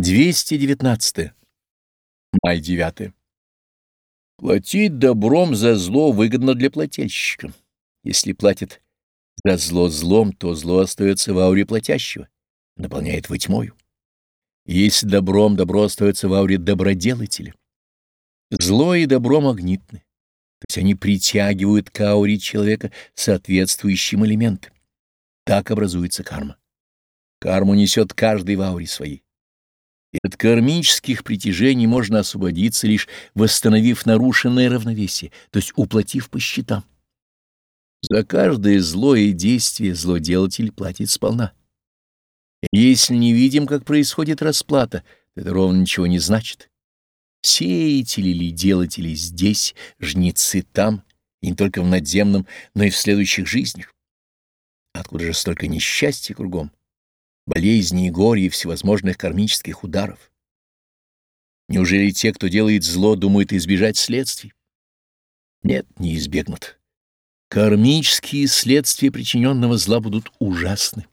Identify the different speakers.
Speaker 1: 219. Май 9. Платить добром за зло выгодно для плательщика. Если платит за зло злом, то зло остается в ауре платящего, наполняет его тьмою. Если добром, добро остается в ауре доброделателя. Зло и добро магнитны, то есть они притягивают к ауре человека соответствующим элементом. Так образуется карма. Карму несет каждый в ауре своей. От кармических притяжений можно освободиться, лишь восстановив нарушенное равновесие, то есть уплатив по счетам. За каждое злое действие злоделатель платит сполна. Если не видим, как происходит расплата, это ровно ничего не значит. Сеятели или делатели здесь, жнецы там, не только в надземном, но и в следующих жизнях. Откуда же столько несчастья кругом? Болезней и горя и всевозможных кармических ударов. Неужели те, кто делает зло, думают избежать следствий? Нет, не избегнут. Кармические следствия причиненного зла будут ужасны.